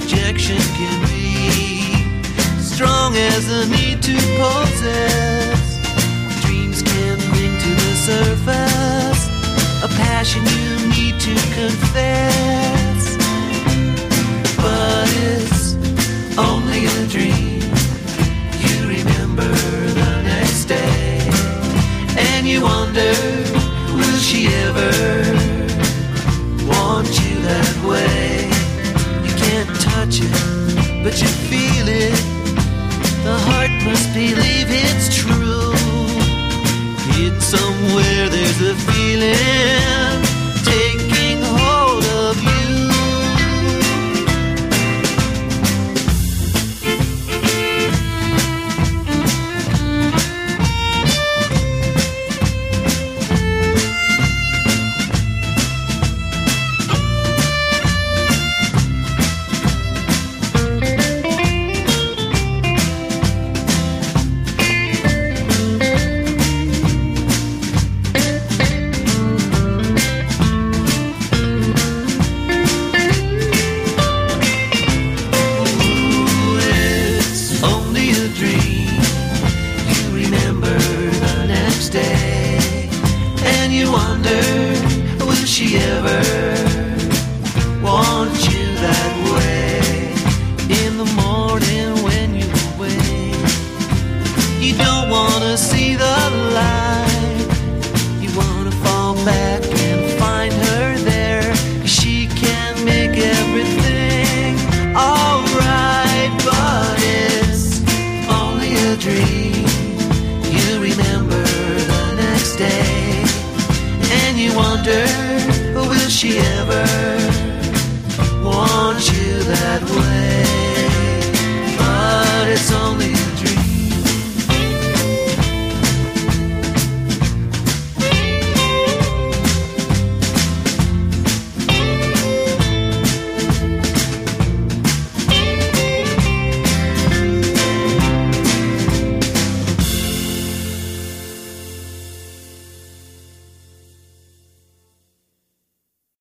rejection can be strong as the need to possess. Dreams can bring to the surface a passion you need to confess. But it's only a dream. You remember the next day, and you wonder, will she ever want you that way? Somewhere, there's a feeling you don't wanna see the light. You wanna fall back and find her there. 'cause she can make everything alright, but it's only a dream. You remember the next day, and you wonder, will she ever want you that way?